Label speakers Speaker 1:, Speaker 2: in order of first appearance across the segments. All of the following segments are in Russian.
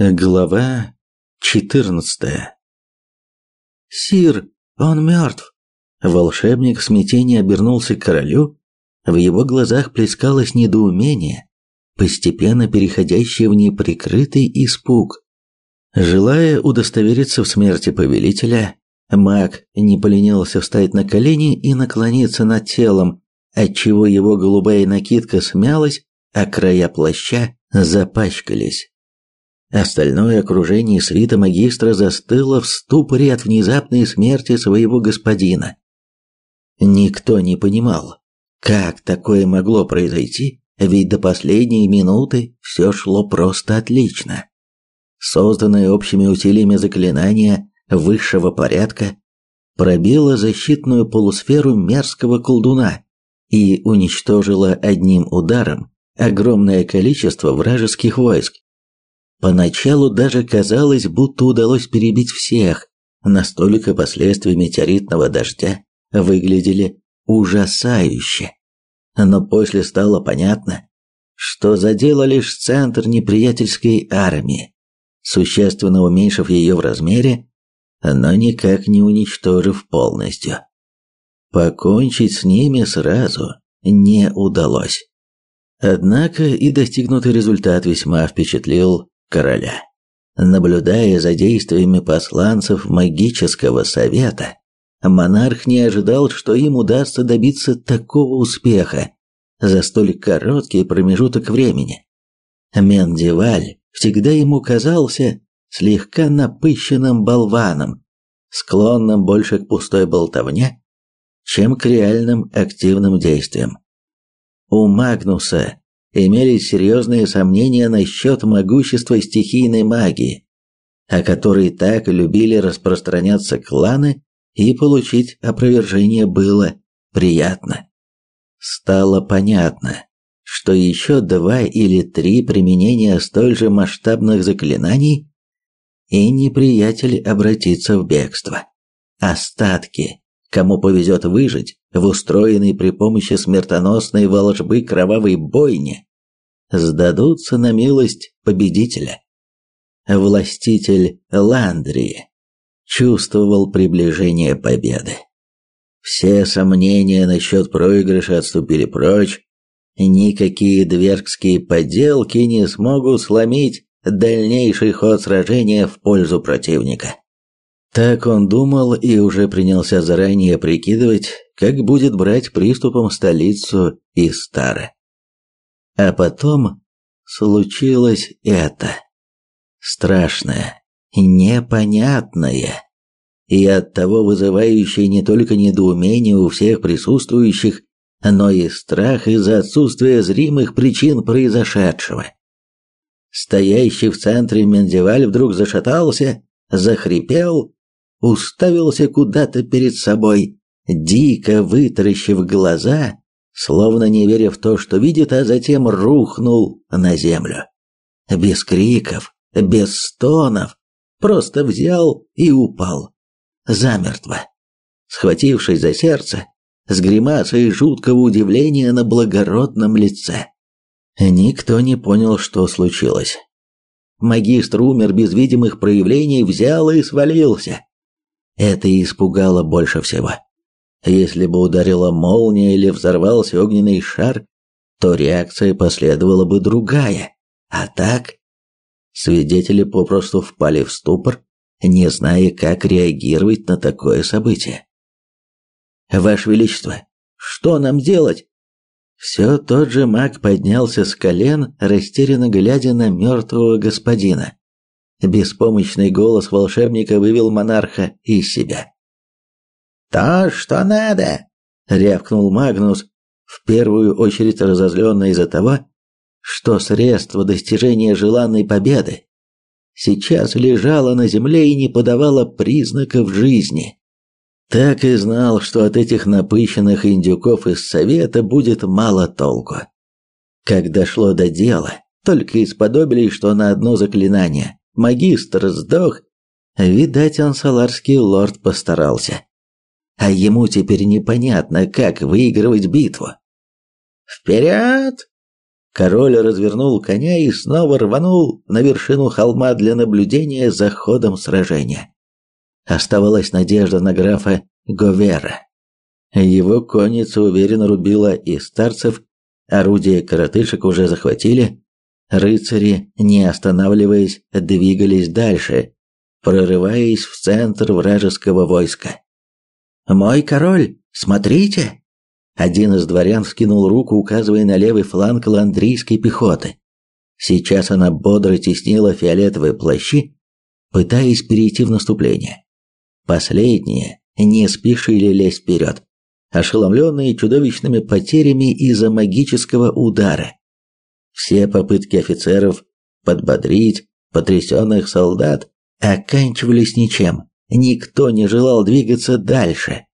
Speaker 1: Глава 14 «Сир, он мертв!» Волшебник в смятении обернулся к королю. В его глазах плескалось недоумение, постепенно переходящее в неприкрытый испуг. Желая удостовериться в смерти повелителя, маг не поленился встать на колени и наклониться над телом, отчего его голубая накидка смялась, а края плаща запачкались. Остальное окружение свита магистра застыло в ступоре от внезапной смерти своего господина. Никто не понимал, как такое могло произойти, ведь до последней минуты все шло просто отлично. Созданное общими усилиями заклинание высшего порядка пробило защитную полусферу мерзкого колдуна и уничтожило одним ударом огромное количество вражеских войск. Поначалу даже казалось, будто удалось перебить всех, настолько последствия метеоритного дождя выглядели ужасающе. Но после стало понятно, что задело лишь центр неприятельской армии, существенно уменьшив ее в размере, но никак не уничтожив полностью. Покончить с ними сразу не удалось. Однако и достигнутый результат весьма впечатлил короля. Наблюдая за действиями посланцев магического совета, монарх не ожидал, что им удастся добиться такого успеха за столь короткий промежуток времени. Мендеваль всегда ему казался слегка напыщенным болваном, склонным больше к пустой болтовне, чем к реальным активным действиям. У Магнуса имелись серьезные сомнения насчет могущества стихийной магии, о которой так любили распространяться кланы, и получить опровержение было приятно. Стало понятно, что еще два или три применения столь же масштабных заклинаний, и неприятель обратится в бегство. Остатки, кому повезет выжить, в устроенной при помощи смертоносной волжбы кровавой бойне, сдадутся на милость победителя. Властитель Ландрии чувствовал приближение победы. Все сомнения насчет проигрыша отступили прочь, никакие двергские поделки не смогут сломить дальнейший ход сражения в пользу противника. Так он думал и уже принялся заранее прикидывать, как будет брать приступом столицу из Стара. А потом случилось это. Страшное, непонятное и оттого вызывающее не только недоумение у всех присутствующих, но и страх из-за отсутствия зримых причин произошедшего. Стоящий в центре Мендеваль вдруг зашатался, захрипел, уставился куда-то перед собой, дико вытаращив глаза словно не веря в то, что видит, а затем рухнул на землю. Без криков, без стонов, просто взял и упал. Замертво. Схватившись за сердце, с гримасой жуткого удивления на благородном лице. Никто не понял, что случилось. Магистр умер без видимых проявлений, взял и свалился. Это испугало больше всего. Если бы ударила молния или взорвался огненный шар, то реакция последовала бы другая. А так свидетели попросту впали в ступор, не зная, как реагировать на такое событие. Ваше величество, что нам делать? Все тот же маг поднялся с колен, растерянно глядя на мертвого господина. Беспомощный голос волшебника вывел монарха из себя. «То, что надо!» — рявкнул Магнус, в первую очередь разозленный из-за того, что средство достижения желанной победы сейчас лежало на земле и не подавало признаков жизни. Так и знал, что от этих напыщенных индюков из совета будет мало толку. Как дошло до дела, только исподобились, что на одно заклинание магистр сдох, видать, он саларский лорд постарался а ему теперь непонятно, как выигрывать битву. «Вперед!» Король развернул коня и снова рванул на вершину холма для наблюдения за ходом сражения. Оставалась надежда на графа Говера. Его конница уверенно рубила и старцев, орудия коротышек уже захватили, рыцари, не останавливаясь, двигались дальше, прорываясь в центр вражеского войска. «Мой король, смотрите!» Один из дворян вскинул руку, указывая на левый фланг ландрийской пехоты. Сейчас она бодро теснила фиолетовые плащи, пытаясь перейти в наступление. Последние не спешили лезть вперед, ошеломленные чудовищными потерями из-за магического удара. Все попытки офицеров подбодрить потрясенных солдат оканчивались ничем. Никто не желал двигаться дальше.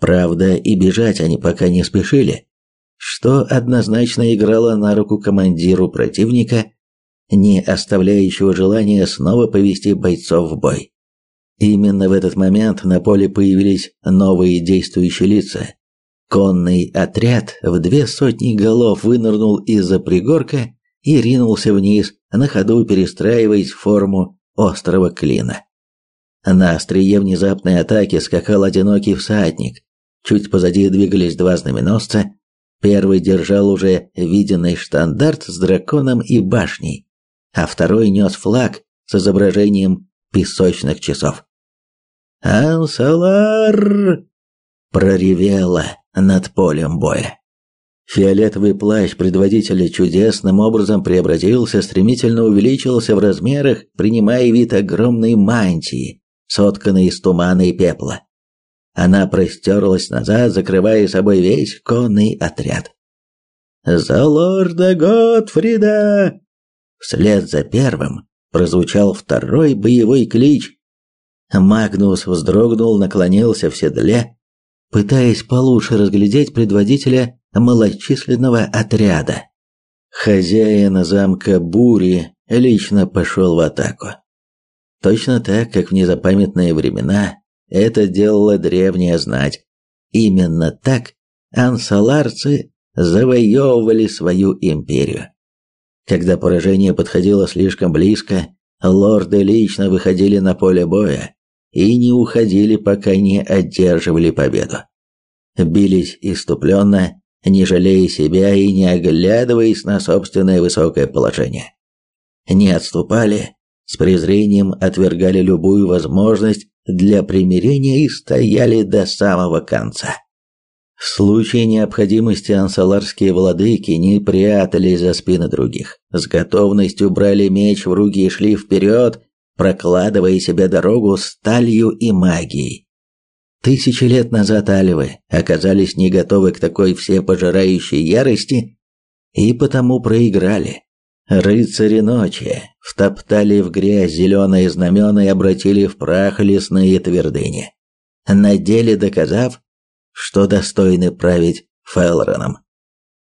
Speaker 1: Правда, и бежать они пока не спешили, что однозначно играло на руку командиру противника, не оставляющего желания снова повести бойцов в бой. Именно в этот момент на поле появились новые действующие лица. Конный отряд в две сотни голов вынырнул из-за пригорка и ринулся вниз, на ходу перестраиваясь в форму острого клина. На острие внезапной атаки скакал одинокий всадник, Чуть позади двигались два знаменосца. Первый держал уже виденный штандарт с драконом и башней, а второй нес флаг с изображением песочных часов. «Ансалар!» проревело над полем боя. Фиолетовый плащ предводителя чудесным образом преобразился, стремительно увеличился в размерах, принимая вид огромной мантии, сотканной из тумана и пепла. Она простерлась назад, закрывая собой весь конный отряд. «За лорда Готфрида!» Вслед за первым прозвучал второй боевой клич. Магнус вздрогнул, наклонился в седле, пытаясь получше разглядеть предводителя малочисленного отряда. Хозяин замка Бури лично пошел в атаку. Точно так, как в незапамятные времена это делала древняя знать. Именно так ансаларцы завоевывали свою империю. Когда поражение подходило слишком близко, лорды лично выходили на поле боя и не уходили, пока не одерживали победу. Бились иступленно, не жалея себя и не оглядываясь на собственное высокое положение. Не отступали, с презрением отвергали любую возможность для примирения и стояли до самого конца. В случае необходимости ансаларские владыки не прятались за спины других, с готовностью брали меч в руки и шли вперед, прокладывая себе дорогу сталью и магией. Тысячи лет назад альвы оказались не готовы к такой всепожирающей ярости и потому проиграли. Рыцари ночи втоптали в грязь зеленые знамена и обратили в прах лесные твердыни, на деле доказав, что достойны править Фелроном.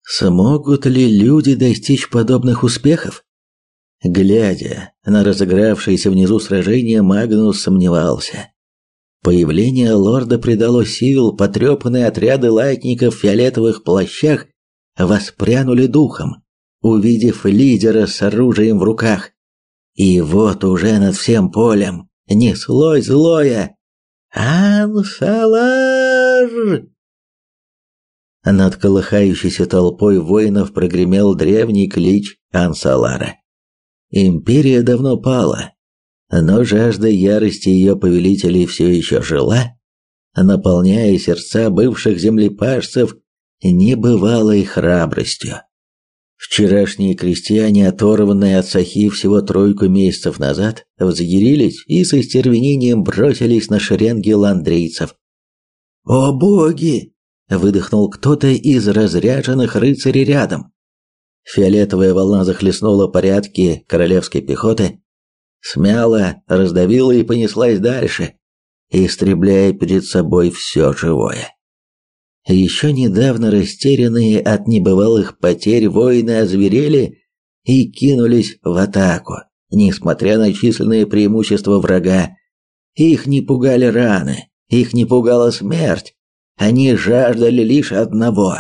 Speaker 1: Смогут ли люди достичь подобных успехов? Глядя на разыгравшееся внизу сражение, Магнус сомневался. Появление лорда придало сил, потрепанные отряды латников в фиолетовых плащах воспрянули духом увидев лидера с оружием в руках. И вот уже над всем полем неслось злое «Ансалар!» Над колыхающейся толпой воинов прогремел древний клич Ансалара. Империя давно пала, но жажда ярости ее повелителей все еще жила, наполняя сердца бывших землепашцев небывалой храбростью. Вчерашние крестьяне, оторванные от сахи всего тройку месяцев назад, взъярились и со стервенением бросились на шеренги ландрейцев. «О боги!» – выдохнул кто-то из разряженных рыцарей рядом. Фиолетовая волна захлестнула порядки королевской пехоты, смяла, раздавила и понеслась дальше, истребляя перед собой все живое. Еще недавно растерянные от небывалых потерь воины озверели и кинулись в атаку, несмотря на численные преимущества врага. Их не пугали раны, их не пугала смерть, они жаждали лишь одного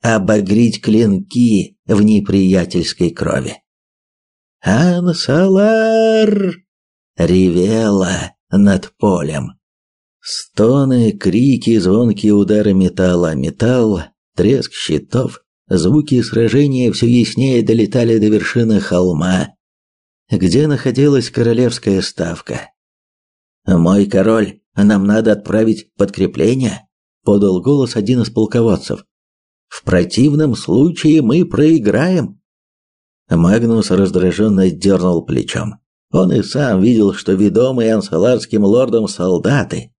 Speaker 1: обогреть клинки в неприятельской крови. Ансалар ревела над полем. Стоны, крики, звонкие удары металла, металл, треск щитов, звуки сражения все яснее долетали до вершины холма, где находилась королевская ставка. «Мой король, нам надо отправить подкрепление», — подал голос один из полководцев. «В противном случае мы проиграем». Магнус раздраженно дернул плечом. Он и сам видел, что ведомые ансаларским лордом солдаты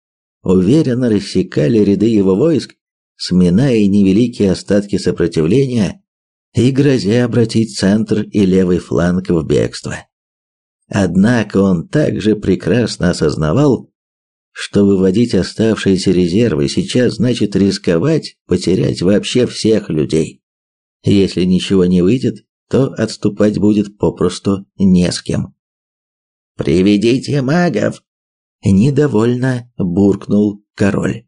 Speaker 1: уверенно рассекали ряды его войск, сминая невеликие остатки сопротивления и грозя обратить центр и левый фланг в бегство. Однако он также прекрасно осознавал, что выводить оставшиеся резервы сейчас значит рисковать потерять вообще всех людей. Если ничего не выйдет, то отступать будет попросту не с кем. «Приведите магов!» Недовольно буркнул король.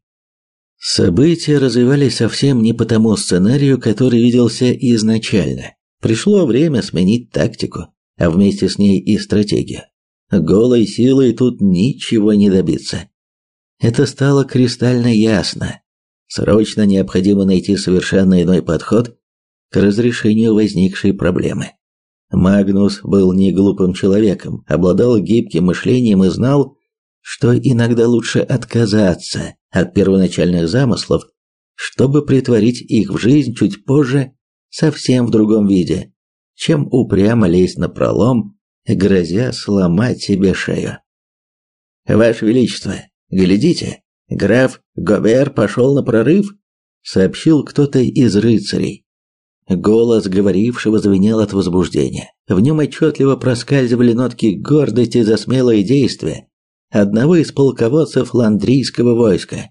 Speaker 1: События развивались совсем не по тому сценарию, который виделся изначально. Пришло время сменить тактику, а вместе с ней и стратегию. Голой силой тут ничего не добиться. Это стало кристально ясно. Срочно необходимо найти совершенно иной подход к разрешению возникшей проблемы. Магнус был не глупым человеком, обладал гибким мышлением и знал, что иногда лучше отказаться от первоначальных замыслов, чтобы притворить их в жизнь чуть позже совсем в другом виде, чем упрямо лезть на пролом, грозя сломать себе шею. Ваше величество, глядите, граф Гобер пошел на прорыв, сообщил кто-то из рыцарей. Голос говорившего звенел от возбуждения. В нем отчетливо проскальзывали нотки гордости за смелые действия одного из полководцев ландрийского войска.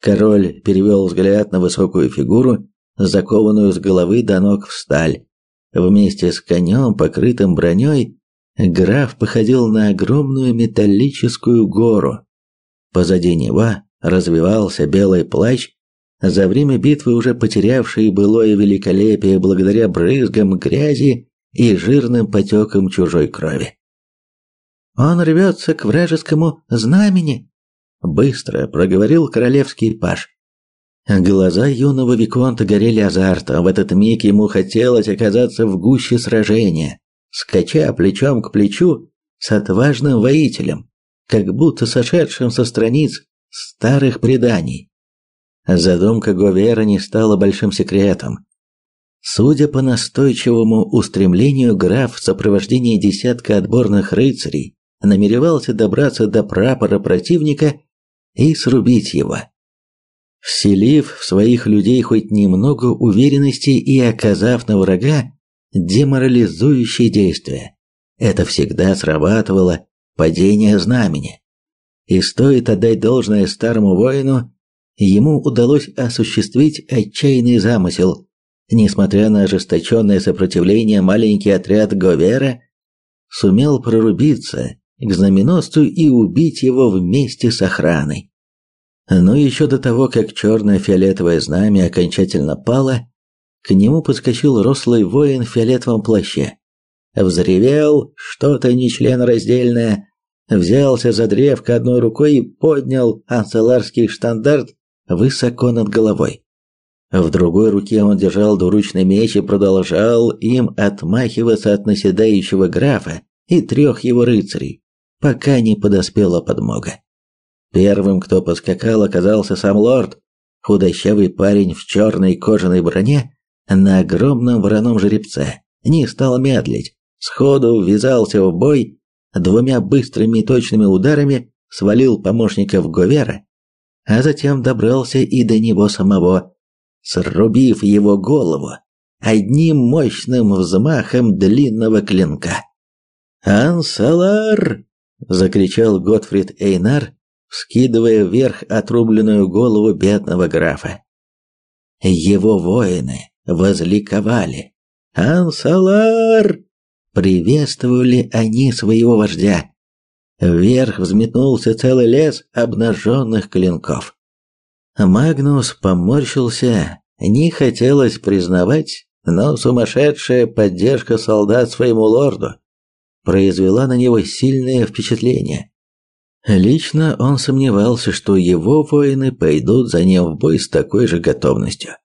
Speaker 1: Король перевел взгляд на высокую фигуру, закованную с головы до ног в сталь. Вместе с конем, покрытым броней, граф походил на огромную металлическую гору. Позади него развивался белый плащ, за время битвы уже потерявший былое великолепие благодаря брызгам грязи и жирным потекам чужой крови. Он рвется к вражескому знамени, быстро проговорил королевский паж. Глаза юного виконта горели азартом. В этот миг ему хотелось оказаться в гуще сражения, скача плечом к плечу с отважным воителем, как будто сошедшим со страниц старых преданий. Задумка Говера не стала большим секретом. Судя по настойчивому устремлению, граф в сопровождении десятка отборных рыцарей намеревался добраться до прапора противника и срубить его. Вселив в своих людей хоть немного уверенности и оказав на врага деморализующее действие, это всегда срабатывало падение знамени. И стоит отдать должное старому воину, ему удалось осуществить отчаянный замысел. Несмотря на ожесточенное сопротивление, маленький отряд Говера сумел прорубиться к знаменосцу и убить его вместе с охраной. Но еще до того, как черное фиолетовое знамя окончательно пало, к нему подскочил рослый воин в фиолетовом плаще. Взревел что-то нечленораздельное, взялся за древко одной рукой и поднял анцеларский штандарт высоко над головой. В другой руке он держал двуручный меч и продолжал им отмахиваться от наседающего графа и трех его рыцарей пока не подоспела подмога. Первым, кто подскакал, оказался сам лорд, худощавый парень в черной кожаной броне на огромном вороном жеребце. Не стал медлить, сходу ввязался в бой, двумя быстрыми и точными ударами свалил помощников Говера, а затем добрался и до него самого, срубив его голову одним мощным взмахом длинного клинка. «Ансалар!» закричал Готфрид Эйнар, вскидывая вверх отрубленную голову бедного графа. Его воины возликовали. «Ансалар!» Приветствовали они своего вождя. Вверх взметнулся целый лес обнаженных клинков. Магнус поморщился, не хотелось признавать, но сумасшедшая поддержка солдат своему лорду произвела на него сильное впечатление. Лично он сомневался, что его воины пойдут за ним в бой с такой же готовностью.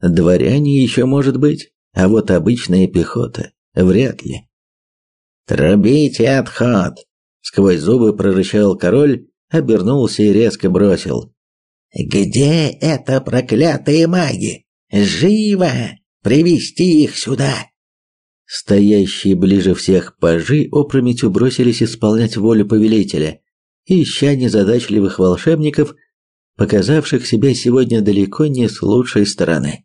Speaker 1: Дворяне еще может быть, а вот обычная пехота вряд ли. «Трубите отход!» — сквозь зубы прорычал король, обернулся и резко бросил. «Где это проклятые маги? Живо! Привести их сюда!» Стоящие ближе всех пажи опрометью бросились исполнять волю повелителя, ища незадачливых волшебников, показавших себя сегодня далеко не с лучшей стороны.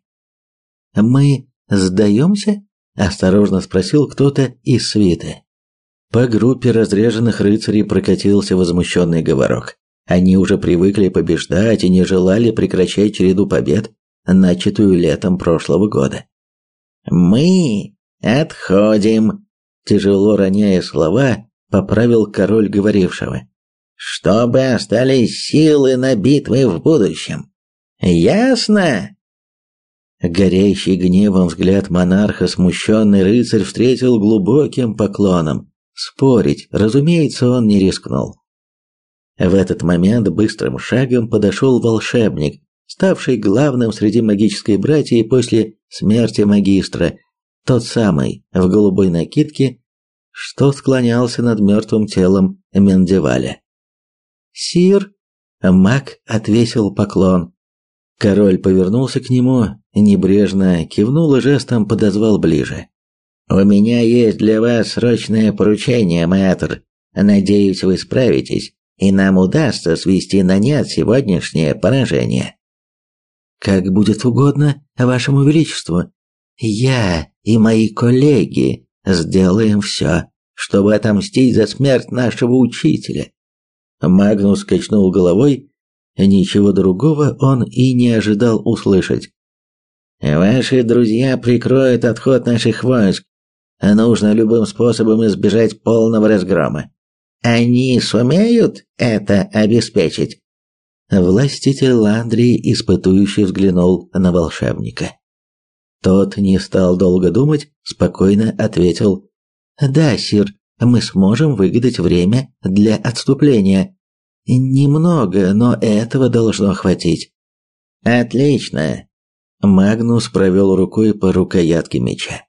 Speaker 1: «Мы сдаемся?» – осторожно спросил кто-то из свиты. По группе разряженных рыцарей прокатился возмущенный говорок. Они уже привыкли побеждать и не желали прекращать череду побед, начатую летом прошлого года. «Мы отходим», – тяжело роняя слова, поправил король говорившего. «Чтобы остались силы на битвы в будущем. Ясно?» Горящий гневом взгляд монарха смущенный рыцарь встретил глубоким поклоном. Спорить, разумеется, он не рискнул. В этот момент быстрым шагом подошел волшебник, ставший главным среди магической братьи после смерти магистра, тот самый в голубой накидке, что склонялся над мертвым телом Мендеваля. «Сир!» – маг отвесил поклон. Король повернулся к нему, небрежно кивнул и жестом подозвал ближе. «У меня есть для вас срочное поручение, мэтр. Надеюсь, вы справитесь и нам удастся свести на нет сегодняшнее поражение. Как будет угодно вашему величеству. Я и мои коллеги сделаем все, чтобы отомстить за смерть нашего учителя. Магнус качнул головой, ничего другого он и не ожидал услышать. Ваши друзья прикроют отход наших войск. Нужно любым способом избежать полного разгрома. Они сумеют это обеспечить? Властитель Ландрии испытующе взглянул на волшебника. Тот не стал долго думать, спокойно ответил: "Да, сир, мы сможем выгадать время для отступления. Немного, но этого должно хватить". "Отлично". Магнус провел рукой по рукоятке меча.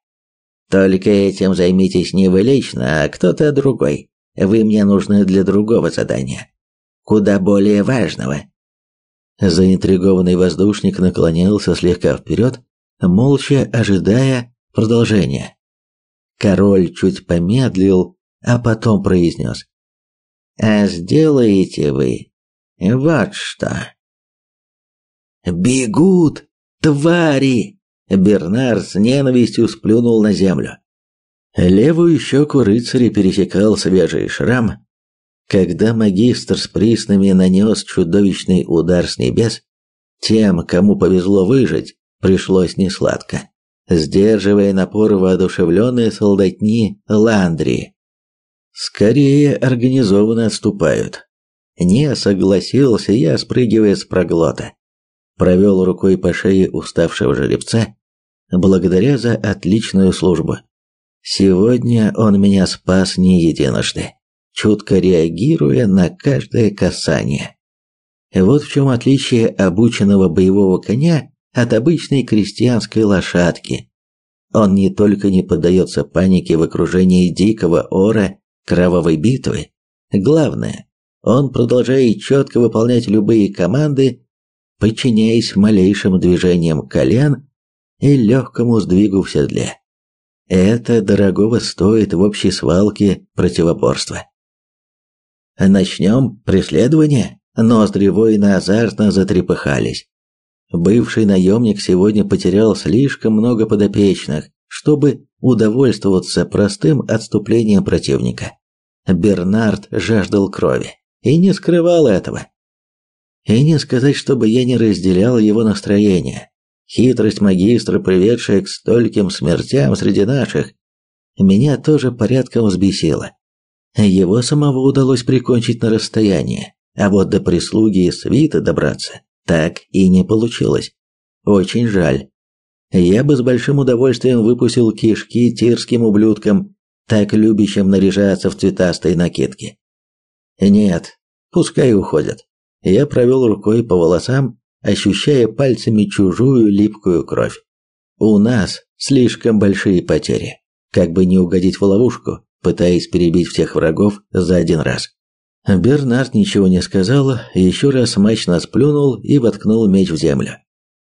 Speaker 1: "Только этим займитесь не вы лично, а кто-то другой. Вы мне нужны для другого задания, куда более важного. Заинтригованный воздушник наклонился слегка вперед, молча ожидая продолжения. Король чуть помедлил, а потом произнес. «А сделаете вы вот что». «Бегут, твари!» Бернар с ненавистью сплюнул на землю. Левую щеку рыцаря пересекал свежий шрам. Когда магистр с приснами нанес чудовищный удар с небес, тем, кому повезло выжить, пришлось несладко, сдерживая напор воодушевленные солдатни Ландрии. Скорее организованно отступают. Не согласился я, спрыгивая с проглота. Провел рукой по шее уставшего жеребца, благодаря за отличную службу. Сегодня он меня спас не единожды, чутко реагируя на каждое касание. Вот в чем отличие обученного боевого коня от обычной крестьянской лошадки. Он не только не поддается панике в окружении дикого ора кровавой битвы, главное, он продолжает четко выполнять любые команды, подчиняясь малейшим движениям колен и легкому сдвигу в седле. Это дорогого стоит в общей свалке противоборства. Начнем преследование? Ноздри воина азартно затрепыхались. Бывший наемник сегодня потерял слишком много подопечных, чтобы удовольствоваться простым отступлением противника. Бернард жаждал крови и не скрывал этого. И не сказать, чтобы я не разделял его настроение. Хитрость магистра, приведшая к стольким смертям среди наших, меня тоже порядком взбесила. Его самого удалось прикончить на расстоянии, а вот до прислуги и свита добраться так и не получилось. очень жаль. Я бы с большим удовольствием выпустил кишки тирским ублюдкам, так любящим наряжаться в цветастые накидки. Нет, пускай уходят. Я провел рукой по волосам, ощущая пальцами чужую липкую кровь. У нас слишком большие потери. Как бы не угодить в ловушку, пытаясь перебить всех врагов за один раз. Бернард ничего не сказал, еще раз мощно сплюнул и воткнул меч в землю.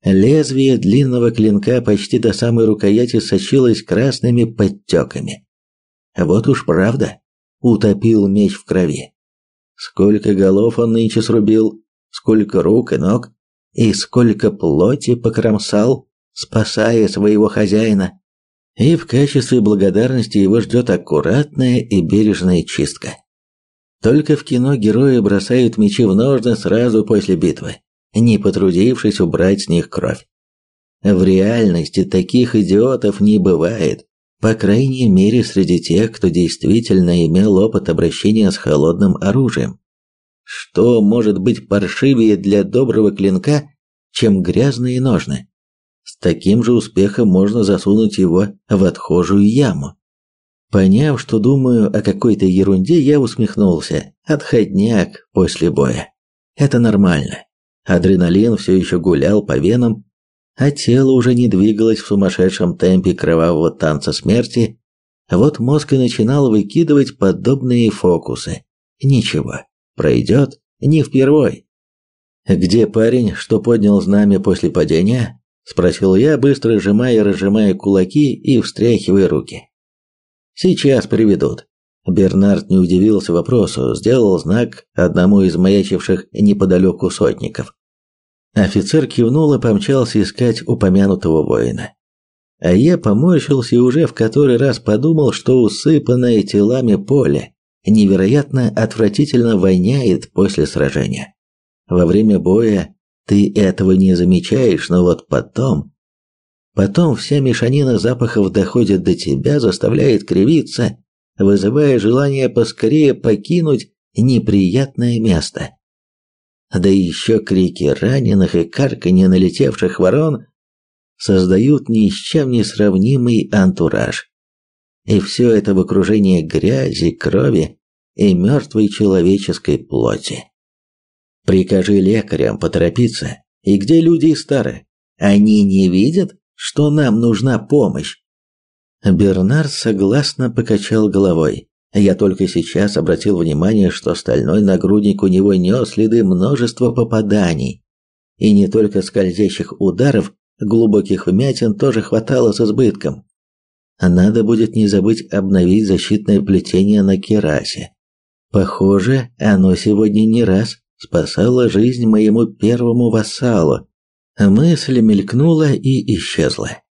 Speaker 1: Лезвие длинного клинка почти до самой рукояти сочилось красными подтеками. Вот уж правда, утопил меч в крови. Сколько голов он нынче срубил, сколько рук и ног, и сколько плоти покромсал, спасая своего хозяина. И в качестве благодарности его ждет аккуратная и бережная чистка. Только в кино герои бросают мечи в ножны сразу после битвы, не потрудившись убрать с них кровь. В реальности таких идиотов не бывает, по крайней мере среди тех, кто действительно имел опыт обращения с холодным оружием. Что может быть паршивее для доброго клинка, чем грязные ножны? С таким же успехом можно засунуть его в отхожую яму. Поняв, что думаю о какой-то ерунде, я усмехнулся. Отходняк после боя. Это нормально. Адреналин все еще гулял по венам, а тело уже не двигалось в сумасшедшем темпе кровавого танца смерти. Вот мозг и начинал выкидывать подобные фокусы. Ничего, пройдет, не впервой. «Где парень, что поднял знамя после падения?» – спросил я, быстро сжимая и разжимая кулаки и встряхивая руки. Сейчас приведут. Бернард не удивился вопросу, сделал знак одному из маячивших неподалеку сотников. Офицер кивнул и помчался искать упомянутого воина. А я поморщился и уже в который раз подумал, что усыпанное телами поле невероятно отвратительно воняет после сражения. Во время боя ты этого не замечаешь, но вот потом Потом вся мешанина запахов доходит до тебя, заставляет кривиться, вызывая желание поскорее покинуть неприятное место. Да еще крики раненых и карканье налетевших ворон создают ни с чем не сравнимый антураж. И все это в окружении грязи, крови и мертвой человеческой плоти. Прикажи лекарям поторопиться. И где люди старые? Они не видят? что нам нужна помощь. Бернард согласно покачал головой. Я только сейчас обратил внимание, что стальной нагрудник у него нес следы множества попаданий. И не только скользящих ударов, глубоких вмятин тоже хватало с избытком. Надо будет не забыть обновить защитное плетение на керасе. Похоже, оно сегодня не раз спасало жизнь моему первому вассалу, Мысль мелькнула и исчезла.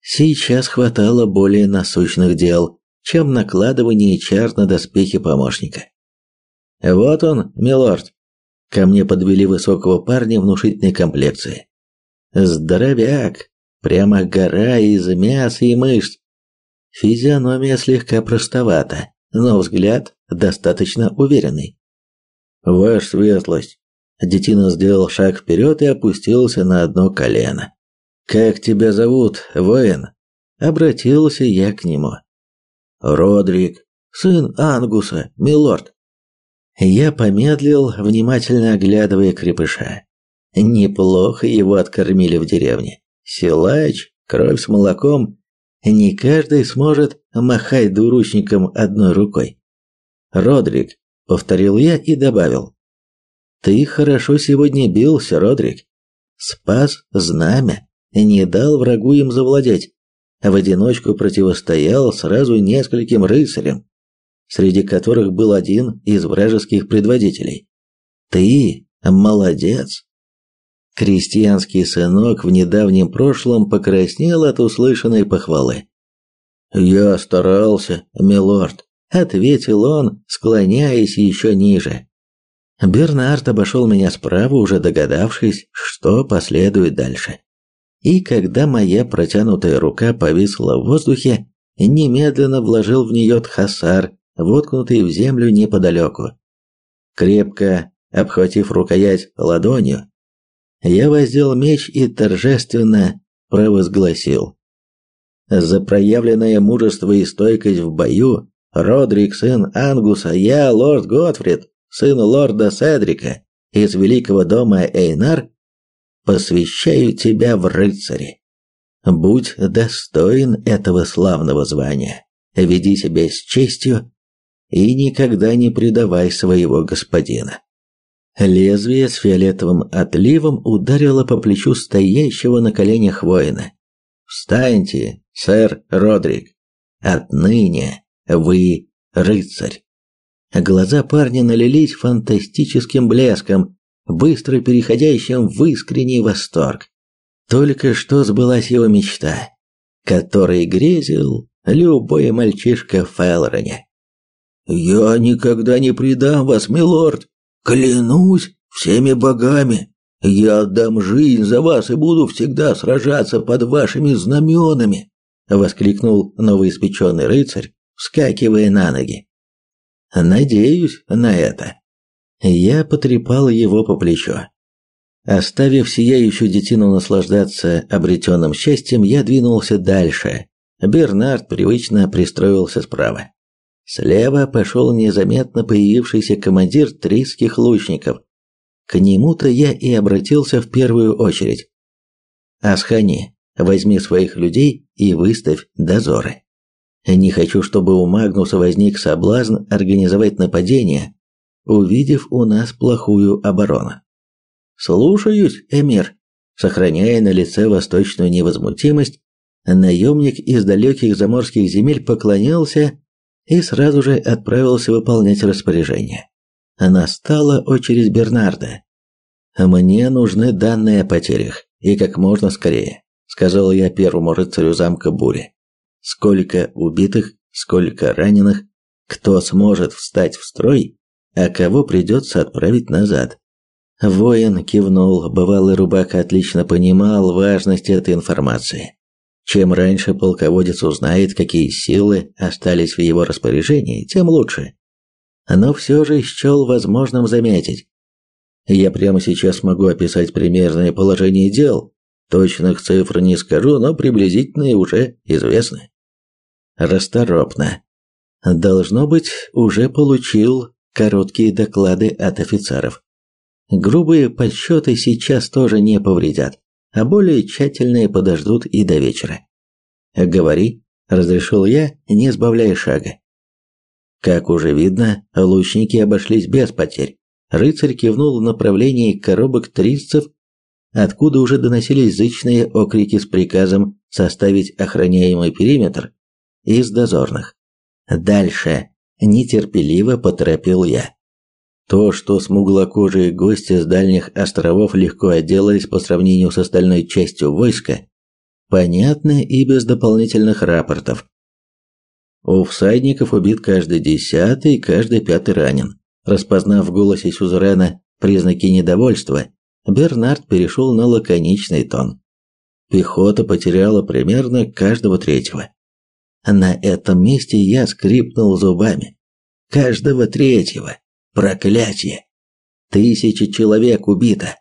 Speaker 1: Сейчас хватало более насущных дел, чем накладывание чар на доспехи помощника. «Вот он, милорд!» Ко мне подвели высокого парня внушительной комплекции. Здоровяк, прямо гора из мяса и мышц. Физиономия слегка простовата, но взгляд достаточно уверенный. «Ваша светлость, Детина сделал шаг вперед и опустился на одно колено. «Как тебя зовут, воин?» Обратился я к нему. «Родрик, сын Ангуса, милорд». Я помедлил, внимательно оглядывая крепыша. Неплохо его откормили в деревне. Силач, кровь с молоком. Не каждый сможет махать двуручником одной рукой. «Родрик», — повторил я и добавил. Ты хорошо сегодня бился, Родрик. Спас знамя, не дал врагу им завладеть. В одиночку противостоял сразу нескольким рыцарям, среди которых был один из вражеских предводителей. Ты молодец. Крестьянский сынок в недавнем прошлом покраснел от услышанной похвалы. «Я старался, милорд», — ответил он, склоняясь еще ниже. Бернард обошел меня справа, уже догадавшись, что последует дальше. И когда моя протянутая рука повисла в воздухе, немедленно вложил в нее тхасар, воткнутый в землю неподалеку. Крепко обхватив рукоять ладонью, Я воздел меч и торжественно провозгласил. За проявленное мужество и стойкость в бою, Родрик, сын Ангуса, я, лорд Готфрид, сын лорда Седрика, из великого дома Эйнар, посвящаю тебя в рыцари. Будь достоин этого славного звания, веди себя с честью и никогда не предавай своего господина. Лезвие с фиолетовым отливом ударило по плечу стоящего на коленях воина. «Встаньте, сэр Родрик! Отныне вы рыцарь!» Глаза парня налились фантастическим блеском, быстро переходящим в искренний восторг. Только что сбылась его мечта, которой грезил любой мальчишка в Фелроне. «Я никогда не предам вас, милорд!» Клянусь всеми богами, я отдам жизнь за вас и буду всегда сражаться под вашими знаменами!» Воскликнул новоиспеченный рыцарь, вскакивая на ноги. «Надеюсь на это». Я потрепал его по плечу. Оставив сияющую детину наслаждаться обретенным счастьем, я двинулся дальше. Бернард привычно пристроился справа. Слева пошел незаметно появившийся командир трийских лучников. К нему-то я и обратился в первую очередь. «Асхани, возьми своих людей и выставь дозоры. Не хочу, чтобы у Магнуса возник соблазн организовать нападение, увидев у нас плохую оборону». «Слушаюсь, Эмир», сохраняя на лице восточную невозмутимость, наемник из далеких заморских земель поклонился и сразу же отправился выполнять распоряжение. Настала очередь Бернарда. «Мне нужны данные о потерях, и как можно скорее», сказал я первому рыцарю замка Бури. «Сколько убитых, сколько раненых, кто сможет встать в строй, а кого придется отправить назад». Воин кивнул, бывалый рубака отлично понимал важность этой информации. Чем раньше полководец узнает, какие силы остались в его распоряжении, тем лучше. Но все же счел возможным заметить. Я прямо сейчас могу описать примерное положение дел. Точных цифр не скажу, но приблизительные уже известны. Расторопно. Должно быть, уже получил короткие доклады от офицеров. Грубые подсчеты сейчас тоже не повредят а более тщательные подождут и до вечера. «Говори», – разрешил я, не сбавляя шага. Как уже видно, лучники обошлись без потерь. Рыцарь кивнул в направлении коробок трисцев, откуда уже доносились зычные окрики с приказом составить охраняемый периметр из дозорных. Дальше нетерпеливо поторопил я. То, что смуглокожие гости с дальних островов легко отделались по сравнению с остальной частью войска, понятно и без дополнительных рапортов. У всадников убит каждый десятый, каждый пятый ранен. Распознав в голосе Сюзерена признаки недовольства, Бернард перешел на лаконичный тон. Пехота потеряла примерно каждого третьего. На этом месте я скрипнул зубами. Каждого третьего. Проклятие! Тысячи человек убито.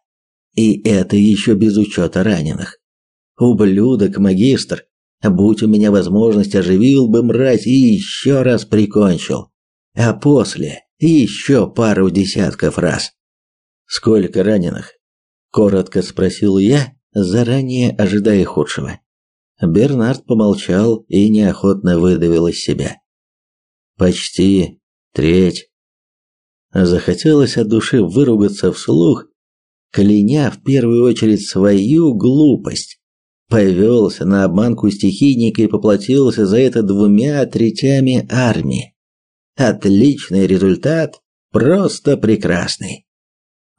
Speaker 1: И это еще без учета раненых. Ублюдок, магистр, будь у меня возможность, оживил бы мразь и еще раз прикончил. А после еще пару десятков раз. Сколько раненых? Коротко спросил я, заранее ожидая худшего. Бернард помолчал и неохотно выдавил из себя. Почти треть. Захотелось от души выругаться вслух, кляня в первую очередь свою глупость. Повелся на обманку стихийника и поплатился за это двумя третями армии. Отличный результат, просто прекрасный.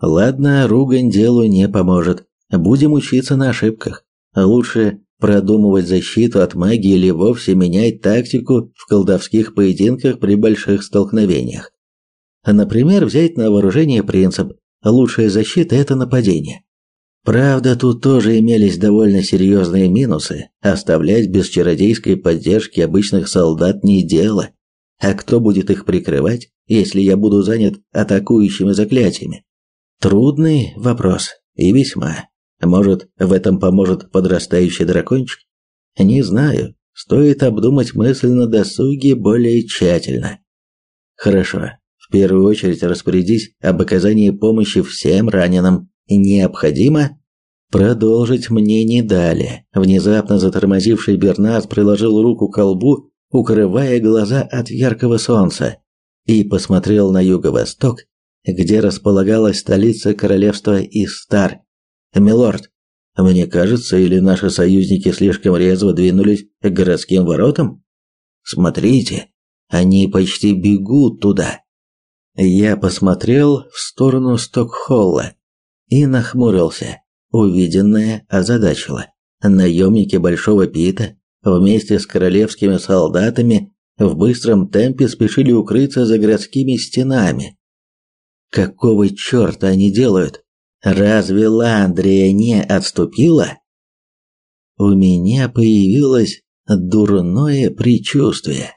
Speaker 1: Ладно, ругань делу не поможет. Будем учиться на ошибках. Лучше продумывать защиту от магии или вовсе менять тактику в колдовских поединках при больших столкновениях. Например, взять на вооружение принцип «лучшая защита – это нападение». Правда, тут тоже имелись довольно серьезные минусы. Оставлять без чародейской поддержки обычных солдат не дело. А кто будет их прикрывать, если я буду занят атакующими заклятиями? Трудный вопрос и весьма. Может, в этом поможет подрастающий дракончик? Не знаю. Стоит обдумать мысль на досуге более тщательно. Хорошо. В первую очередь распорядись об оказании помощи всем раненым. Необходимо продолжить мне не дали. Внезапно затормозивший Бернард приложил руку к колбу, укрывая глаза от яркого солнца, и посмотрел на юго-восток, где располагалась столица королевства Истар. Милорд, мне кажется, или наши союзники слишком резво двинулись к городским воротам? Смотрите, они почти бегут туда. Я посмотрел в сторону Стокхолла и нахмурился. Увиденное озадачило. Наемники Большого Пита вместе с королевскими солдатами в быстром темпе спешили укрыться за городскими стенами. Какого черта они делают? Разве Ландрия не отступила? У меня появилось дурное предчувствие.